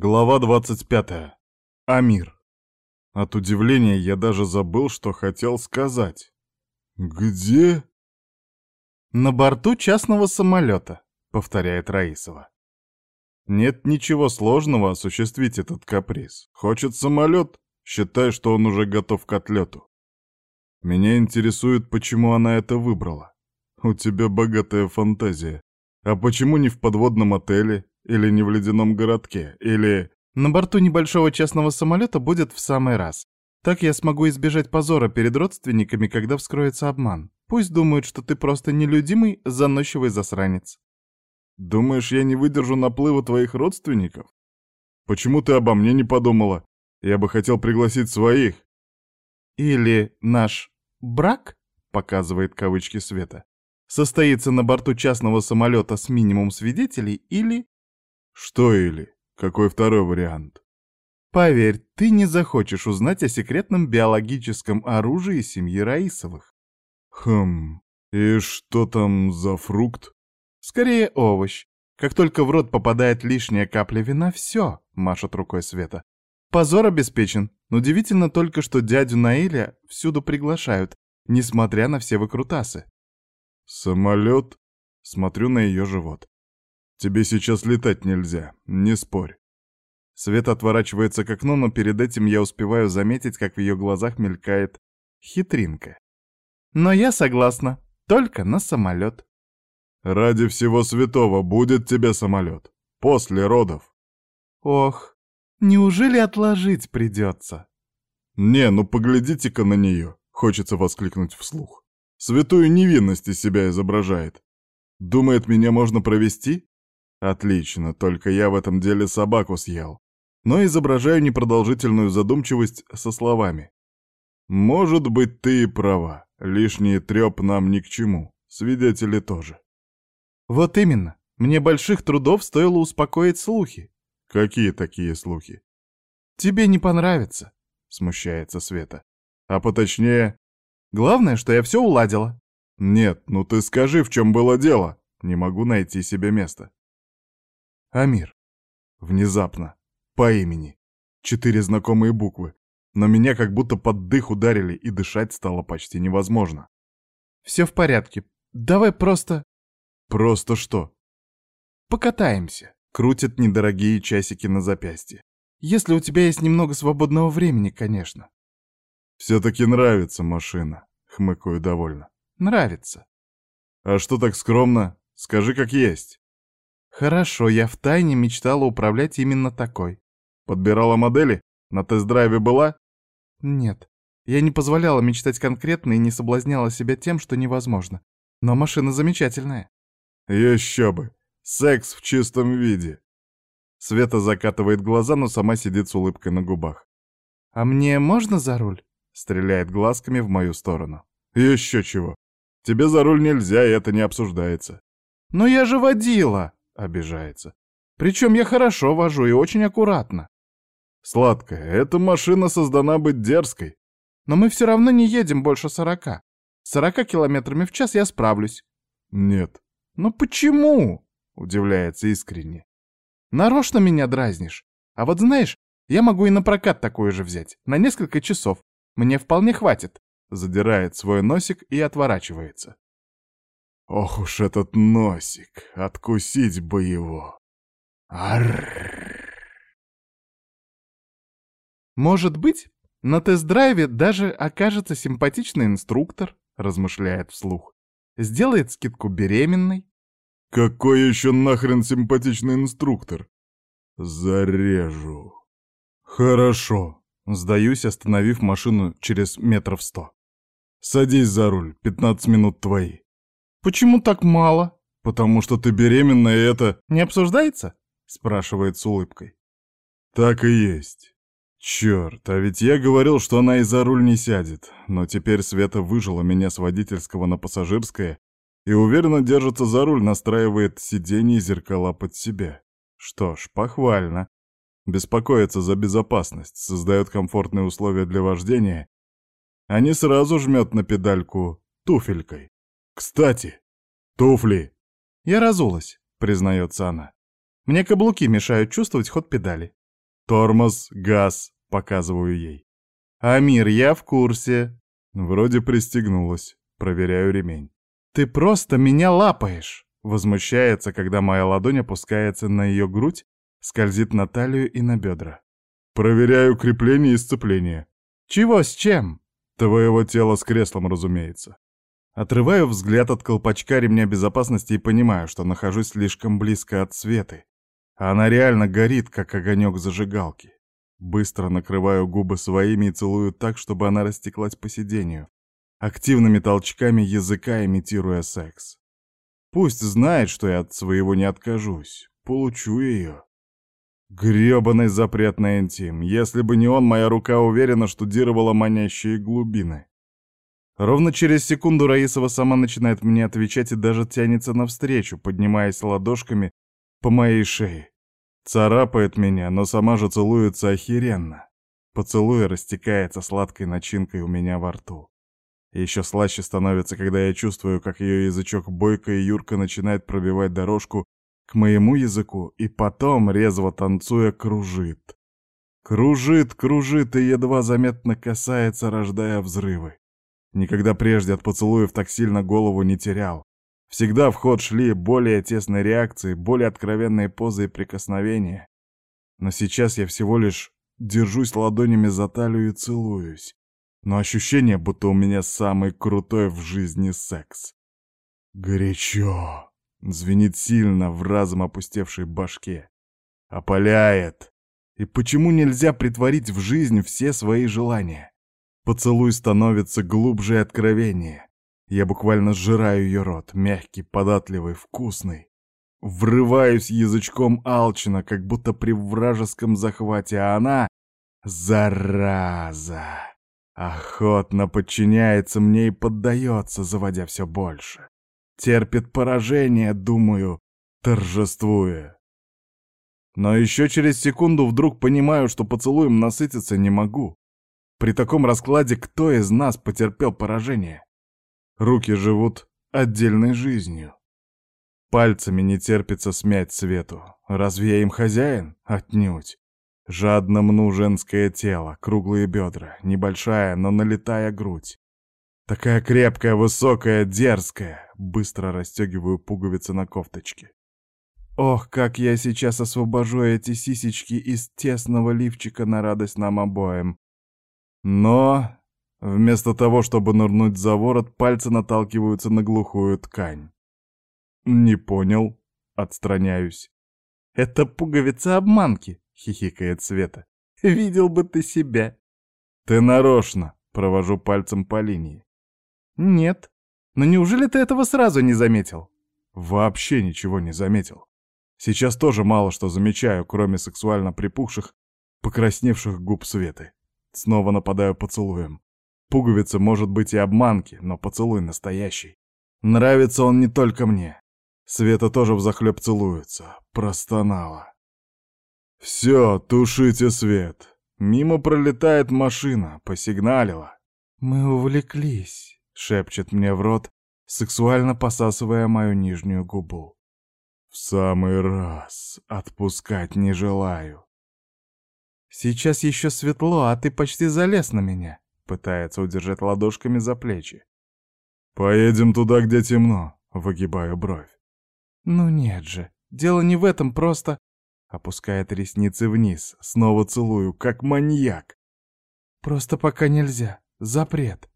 Глава 25. Амир. От удивления я даже забыл, что хотел сказать. «Где?» «На борту частного самолета», — повторяет Раисова. Нет ничего сложного осуществить этот каприз. Хочет самолет, считай, что он уже готов к отлету. Меня интересует, почему она это выбрала. У тебя богатая фантазия. А почему не в подводном отеле или не в ледяном городке? Или... На борту небольшого частного самолета будет в самый раз. Так я смогу избежать позора перед родственниками, когда вскроется обман. Пусть думают, что ты просто нелюдимый, заносчивый засранец. Думаешь, я не выдержу наплыва твоих родственников? Почему ты обо мне не подумала? Я бы хотел пригласить своих. Или наш брак, показывает кавычки Света, состоится на борту частного самолета с минимум свидетелей, или... Что или? Какой второй вариант? Поверь, ты не захочешь узнать о секретном биологическом оружии семьи Раисовых. Хм, и что там за фрукт? Скорее овощ. Как только в рот попадает лишняя капля вина, все, машет рукой Света. Позор обеспечен. Удивительно только, что дядю Наиля всюду приглашают, несмотря на все выкрутасы. Самолет? Смотрю на ее живот. Тебе сейчас летать нельзя, не спорь. Света отворачивается к окну, но перед этим я успеваю заметить, как в ее глазах мелькает хитринка. Но я согласна, только на самолет. Ради всего святого будет тебе самолет. После родов. Ох, неужели отложить придется? Не, ну поглядите-ка на нее, хочется воскликнуть вслух. Святую невинность из себя изображает. Думает, меня можно провести? Отлично, только я в этом деле собаку съел. Но изображаю непродолжительную задумчивость со словами. Может быть, ты и права. Лишний треп нам ни к чему. Свидетели тоже. Вот именно. Мне больших трудов стоило успокоить слухи. Какие такие слухи? Тебе не понравится, смущается Света. А поточнее... Главное, что я все уладила. Нет, ну ты скажи, в чем было дело. Не могу найти себе места. Амир. Внезапно. По имени. Четыре знакомые буквы. Но меня как будто под дых ударили, и дышать стало почти невозможно. Все в порядке. Давай просто... Просто что? Покатаемся. Крутят недорогие часики на запястье. Если у тебя есть немного свободного времени, конечно. Все-таки нравится машина, хмыкаю довольно. Нравится. А что так скромно? Скажи, как есть. Хорошо, я втайне мечтала управлять именно такой. Подбирала модели? На тест-драйве была? Нет. Я не позволяла мечтать конкретно и не соблазняла себя тем, что невозможно. Но машина замечательная. Еще бы. Секс в чистом виде. Света закатывает глаза, но сама сидит с улыбкой на губах. «А мне можно за руль?» Стреляет глазками в мою сторону. «Еще чего. Тебе за руль нельзя, и это не обсуждается». «Но я же водила!» — обижается. «Причем я хорошо вожу и очень аккуратно». «Сладкая, эта машина создана быть дерзкой». «Но мы все равно не едем больше сорока. Сорока километрами в час я справлюсь». «Нет». «Ну почему?» — удивляется искренне. «Нарочно меня дразнишь. А вот знаешь, я могу и на прокат такое же взять, на несколько часов. Мне вполне хватит», — задирает свой носик и отворачивается. «Ох уж этот носик, откусить бы его!» «Может быть, на тест-драйве даже окажется симпатичный инструктор», — размышляет вслух. «Сделает скидку беременной». «Какой еще нахрен симпатичный инструктор?» «Зарежу». «Хорошо», — сдаюсь, остановив машину через метров сто. «Садись за руль, пятнадцать минут твои». «Почему так мало?» «Потому что ты беременна, и это...» «Не обсуждается?» — спрашивает с улыбкой. «Так и есть. Черт, а ведь я говорил, что она и за руль не сядет, но теперь Света выжила меня с водительского на пассажирское и уверенно держится за руль, настраивает сиденье и зеркала под себя. Что ж, похвально. Беспокоится за безопасность, создает комфортные условия для вождения, а не сразу жмет на педальку туфелькой. Кстати, туфли. Я разулась, признается она. Мне каблуки мешают чувствовать ход педали. Тормоз, газ, показываю ей. «Амир, я в курсе». Вроде пристегнулась. Проверяю ремень. «Ты просто меня лапаешь!» Возмущается, когда моя ладонь опускается на ее грудь, скользит на талию и на бедра. «Проверяю крепление и сцепление». «Чего с чем?» «Твоего тела с креслом, разумеется». Отрываю взгляд от колпачка ремня безопасности и понимаю, что нахожусь слишком близко от Светы. Она реально горит, как огонек зажигалки. Быстро накрываю губы своими и целую так, чтобы она растеклась по сиденью, активными толчками языка имитируя секс. Пусть знает, что я от своего не откажусь. Получу ее. Грёбаный запрет на интим. Если бы не он, моя рука уверенно штудировала манящие глубины. Ровно через секунду Раисова сама начинает мне отвечать и даже тянется навстречу, поднимаясь ладошками по моей шее. Царапает меня, но сама же целуется охеренно. Поцелуй растекается сладкой начинкой у меня во рту. Еще слаще становится, когда я чувствую, как ее язычок бойко и Юрка начинает пробивать дорожку к моему языку и потом, резво танцуя, кружит. Кружит, кружит и едва заметно касается, рождая взрывы. Никогда прежде от поцелуев так сильно голову не терял. Всегда в ход шли более тесные реакции, более откровенные позы и прикосновения. Но сейчас я всего лишь держусь ладонями за талию и целуюсь. Но ощущение, будто у меня самый крутой в жизни секс. Горячо. Звенит сильно в разом опустевшей башке. Опаляет. И почему нельзя притворить в жизнь все свои желания? Поцелуй становится глубже и откровеннее. Я буквально сжираю ее рот, мягкий, податливый, вкусный. Врываюсь язычком алчно, как будто при вражеском захвате, а она — зараза. Охотно подчиняется мне и поддается, заводя все больше. Терпит поражение, думаю, торжествуя. Но еще через секунду вдруг понимаю, что поцелуем насытиться не могу. При таком раскладе кто из нас потерпел поражение? Руки живут отдельной жизнью. Пальцами не терпится смять свету. Разве я им хозяин? Отнюдь. Жадно мну женское тело, круглые бедра, небольшая, но налитая грудь. Такая крепкая, высокая, дерзкая. Быстро расстегиваю пуговицы на кофточке. Ох, как я сейчас освобожу эти сисечки из тесного лифчика на радость нам обоим. Но вместо того, чтобы нырнуть за ворот, пальцы наталкиваются на глухую ткань. «Не понял», — отстраняюсь. «Это пуговица обманки», — хихикает Света. «Видел бы ты себя». «Ты нарочно», — провожу пальцем по линии. «Нет. Но неужели ты этого сразу не заметил?» «Вообще ничего не заметил. Сейчас тоже мало что замечаю, кроме сексуально припухших, покрасневших губ Светы. Снова нападаю поцелуем. Пуговица может быть и обманки, но поцелуй настоящий. Нравится он не только мне. Света тоже взахлеб целуется. Простонала. «Все, тушите свет!» Мимо пролетает машина, посигналила. «Мы увлеклись», — шепчет мне в рот, сексуально посасывая мою нижнюю губу. «В самый раз. Отпускать не желаю». «Сейчас еще светло, а ты почти залез на меня», — пытается удержать ладошками за плечи. «Поедем туда, где темно», — выгибаю бровь. «Ну нет же, дело не в этом, просто...» Опускает ресницы вниз, снова целую, как маньяк. «Просто пока нельзя, запрет».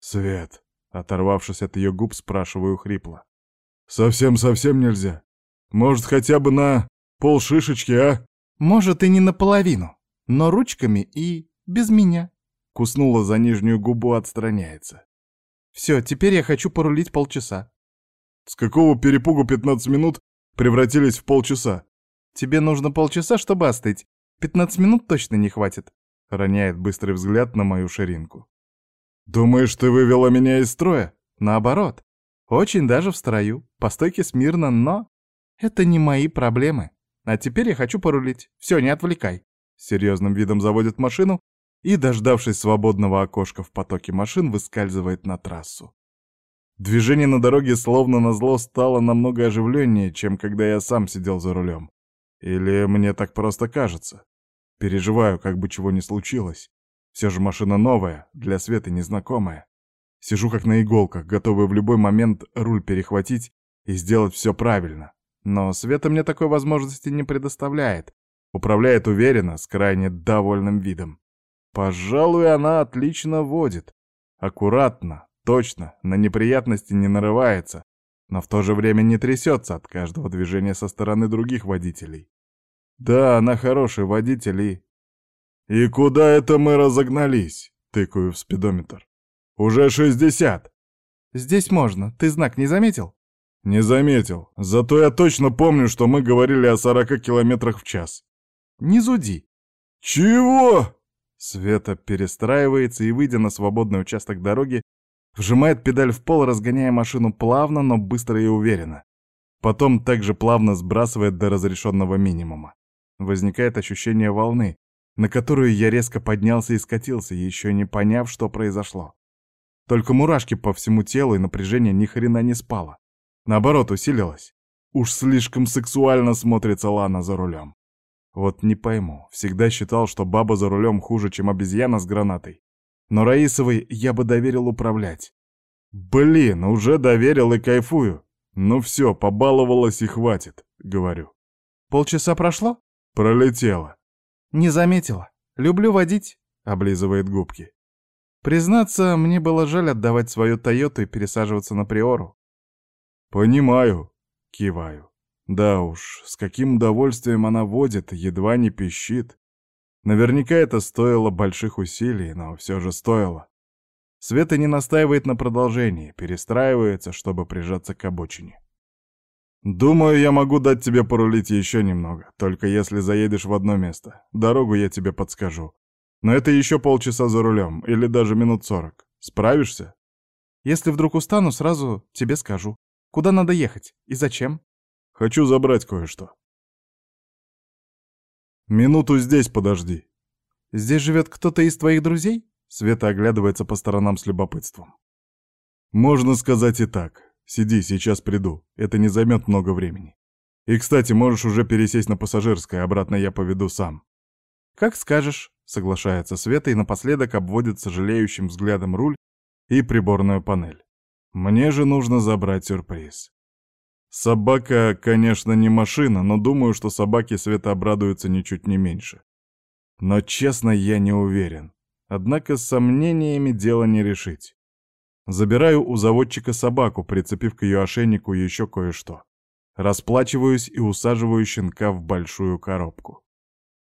«Свет», — оторвавшись от ее губ, спрашиваю хрипло. «Совсем-совсем нельзя? Может, хотя бы на полшишечки, а?» Может, и не наполовину, но ручками и без меня. Куснула за нижнюю губу, отстраняется. Все, теперь я хочу порулить полчаса. С какого перепугу 15 минут превратились в полчаса? Тебе нужно полчаса, чтобы остыть. 15 минут точно не хватит. Роняет быстрый взгляд на мою ширинку. Думаешь, ты вывела меня из строя? Наоборот. Очень даже в строю. По стойке смирно, но... Это не мои проблемы. А теперь я хочу порулить. Все, не отвлекай. серьезным видом заводит машину и, дождавшись свободного окошка в потоке машин, выскальзывает на трассу. Движение на дороге словно назло стало намного оживленнее, чем когда я сам сидел за рулем. Или мне так просто кажется? Переживаю, как бы чего ни случилось. Все же машина новая, для Светы незнакомая. Сижу как на иголках, готовый в любой момент руль перехватить и сделать все правильно. Но Света мне такой возможности не предоставляет. Управляет уверенно, с крайне довольным видом. Пожалуй, она отлично водит. Аккуратно, точно, на неприятности не нарывается, но в то же время не трясется от каждого движения со стороны других водителей. Да, она хороший водитель и... «И куда это мы разогнались?» — тыкаю в спидометр. «Уже шестьдесят!» «Здесь можно. Ты знак не заметил?» «Не заметил. Зато я точно помню, что мы говорили о сорока километрах в час». «Не зуди». «Чего?» Света перестраивается и, выйдя на свободный участок дороги, вжимает педаль в пол, разгоняя машину плавно, но быстро и уверенно. Потом также плавно сбрасывает до разрешенного минимума. Возникает ощущение волны, на которую я резко поднялся и скатился, еще не поняв, что произошло. Только мурашки по всему телу и напряжение ни хрена не спало. Наоборот, усилилось. Уж слишком сексуально смотрится Лана за рулем. Вот не пойму, всегда считал, что баба за рулем хуже, чем обезьяна с гранатой. Но Раисовой я бы доверил управлять. Блин, уже доверил и кайфую. Ну все, побаловалась и хватит, говорю. Полчаса прошло? Пролетело. Не заметила. Люблю водить, облизывает губки. Признаться, мне было жаль отдавать свою Тойоту и пересаживаться на Приору. Понимаю, киваю. Да уж, с каким удовольствием она водит, едва не пищит. Наверняка это стоило больших усилий, но все же стоило. Света не настаивает на продолжении, перестраивается, чтобы прижаться к обочине. «Думаю, я могу дать тебе порулить еще немного, только если заедешь в одно место. Дорогу я тебе подскажу. Но это еще полчаса за рулем, или даже минут сорок. Справишься?» «Если вдруг устану, сразу тебе скажу. Куда надо ехать и зачем?» Хочу забрать кое-что. Минуту здесь подожди. Здесь живет кто-то из твоих друзей? Света оглядывается по сторонам с любопытством. Можно сказать и так. Сиди, сейчас приду. Это не займет много времени. И, кстати, можешь уже пересесть на пассажирское, обратно я поведу сам. Как скажешь, соглашается Света и напоследок обводит сожалеющим взглядом руль и приборную панель. Мне же нужно забрать сюрприз. Собака, конечно, не машина, но думаю, что собаки Света обрадуются ничуть не меньше. Но, честно, я не уверен. Однако с сомнениями дело не решить. Забираю у заводчика собаку, прицепив к ее ошейнику еще кое-что. Расплачиваюсь и усаживаю щенка в большую коробку.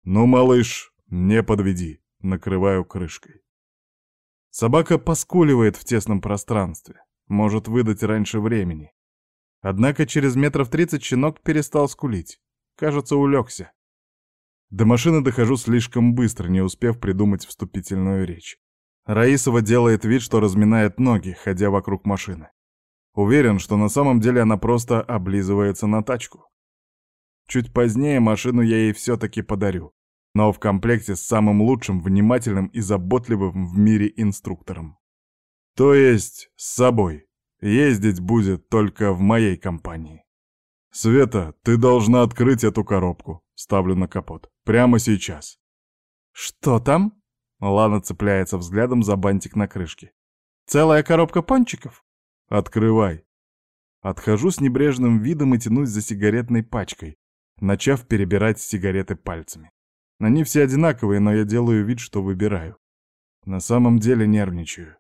«Ну, малыш, не подведи», — накрываю крышкой. Собака поскуливает в тесном пространстве, может выдать раньше времени. Однако через метров тридцать щенок перестал скулить. Кажется, улегся. До машины дохожу слишком быстро, не успев придумать вступительную речь. Раисова делает вид, что разминает ноги, ходя вокруг машины. Уверен, что на самом деле она просто облизывается на тачку. Чуть позднее машину я ей все-таки подарю, но в комплекте с самым лучшим, внимательным и заботливым в мире инструктором. То есть с собой. Ездить будет только в моей компании. Света, ты должна открыть эту коробку. Ставлю на капот. Прямо сейчас. Что там? Лана цепляется взглядом за бантик на крышке. Целая коробка пончиков? Открывай. Отхожу с небрежным видом и тянусь за сигаретной пачкой, начав перебирать сигареты пальцами. Они все одинаковые, но я делаю вид, что выбираю. На самом деле нервничаю.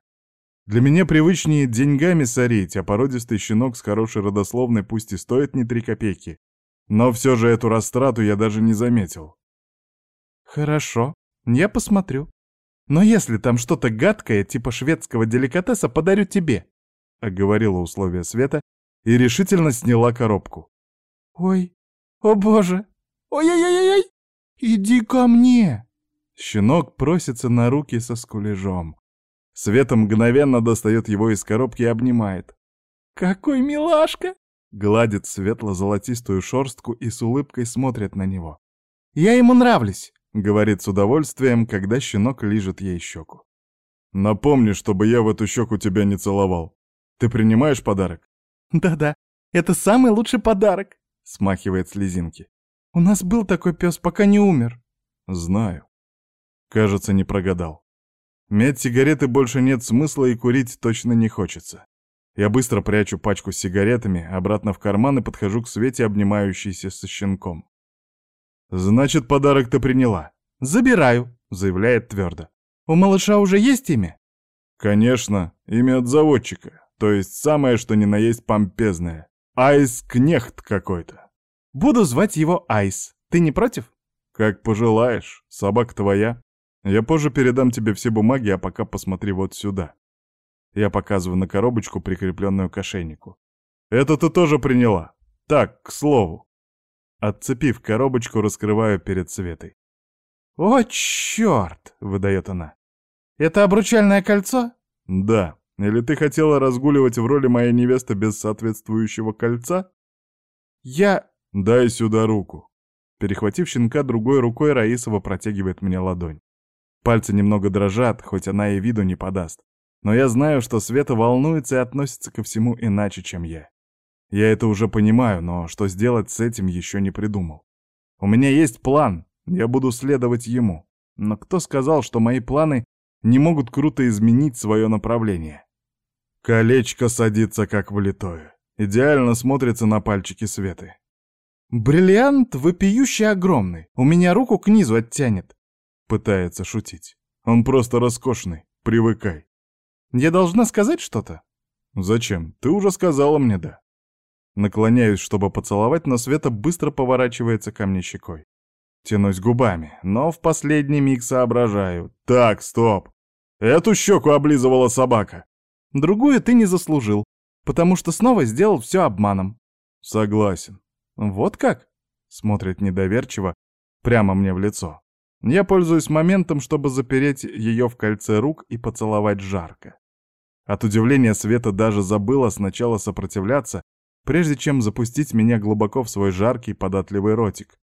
Для меня привычнее деньгами сорить, а породистый щенок с хорошей родословной пусть и стоит не три копейки. Но все же эту растрату я даже не заметил. Хорошо, я посмотрю. Но если там что-то гадкое, типа шведского деликатеса, подарю тебе. Оговорила условия Света и решительно сняла коробку. Ой, о боже, ой-ой-ой-ой, иди ко мне. Щенок просится на руки со скулежом. Света мгновенно достает его из коробки и обнимает. «Какой милашка!» Гладит светло-золотистую шорстку и с улыбкой смотрит на него. «Я ему нравлюсь!» — говорит с удовольствием, когда щенок лижет ей щеку. «Напомни, чтобы я в эту щеку тебя не целовал. Ты принимаешь подарок?» «Да-да, это самый лучший подарок!» — смахивает слезинки. «У нас был такой пес, пока не умер». Знаю. Кажется, не прогадал. Медь сигареты больше нет смысла и курить точно не хочется. Я быстро прячу пачку с сигаретами, обратно в карман и подхожу к Свете, обнимающейся со щенком. «Значит, подарок ты приняла?» «Забираю», — заявляет твердо. «У малыша уже есть имя?» «Конечно, имя от заводчика, то есть самое, что ни на есть помпезное. Айс-кнехт какой-то». «Буду звать его Айс. Ты не против?» «Как пожелаешь. Собака твоя. Я позже передам тебе все бумаги, а пока посмотри вот сюда». Я показываю на коробочку, прикрепленную к ошейнику. «Это ты тоже приняла. Так, к слову». Отцепив коробочку, раскрываю перед Светой. «О, черт!» — выдает она. «Это обручальное кольцо?» «Да. Или ты хотела разгуливать в роли моей невесты без соответствующего кольца?» «Я...» «Дай сюда руку». Перехватив щенка другой рукой, Раисова протягивает мне ладонь. Пальцы немного дрожат, хоть она и виду не подаст. Но я знаю, что Света волнуется и относится ко всему иначе, чем я. Я это уже понимаю, но что сделать с этим еще не придумал. У меня есть план, я буду следовать ему. Но кто сказал, что мои планы не могут круто изменить свое направление? Колечко садится как влитое. Идеально смотрится на пальчики Светы. «Бриллиант вопиющий огромный. У меня руку к низу оттянет». Пытается шутить. Он просто роскошный. Привыкай. Я должна сказать что-то? Зачем? Ты уже сказала мне «да». Наклоняюсь, чтобы поцеловать, но Света быстро поворачивается ко мне щекой. Тянусь губами, но в последний миг соображаю. Так, стоп. Эту щеку облизывала собака. Другую ты не заслужил, потому что снова сделал все обманом. Согласен. Вот как? Смотрит недоверчиво, прямо мне в лицо. Я пользуюсь моментом, чтобы запереть ее в кольце рук и поцеловать жарко. От удивления Света даже забыла сначала сопротивляться, прежде чем запустить меня глубоко в свой жаркий податливый ротик.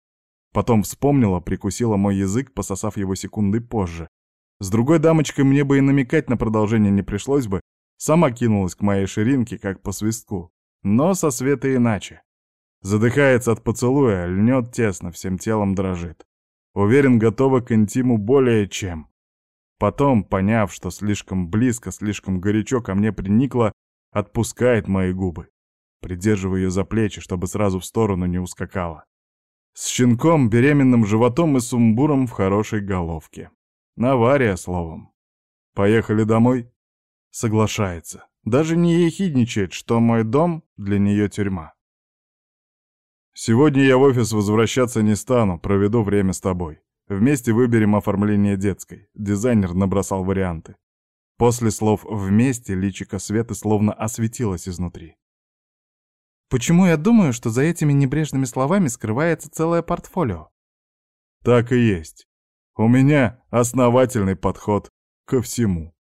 Потом вспомнила, прикусила мой язык, пососав его секунды позже. С другой дамочкой мне бы и намекать на продолжение не пришлось бы, сама кинулась к моей ширинке, как по свистку. Но со Светой иначе. Задыхается от поцелуя, льнет тесно, всем телом дрожит. Уверен, готова к интиму более чем. Потом, поняв, что слишком близко, слишком горячо ко мне приникла, отпускает мои губы. Придерживаю ее за плечи, чтобы сразу в сторону не ускакала. С щенком, беременным животом и сумбуром в хорошей головке. Авария, словом. Поехали домой? Соглашается. Даже не ехидничает, что мой дом для нее тюрьма. Сегодня я в офис возвращаться не стану, проведу время с тобой. Вместе выберем оформление детской. Дизайнер набросал варианты. После слов «вместе» личико Светы словно осветилось изнутри. Почему я думаю, что за этими небрежными словами скрывается целое портфолио? Так и есть. У меня основательный подход ко всему.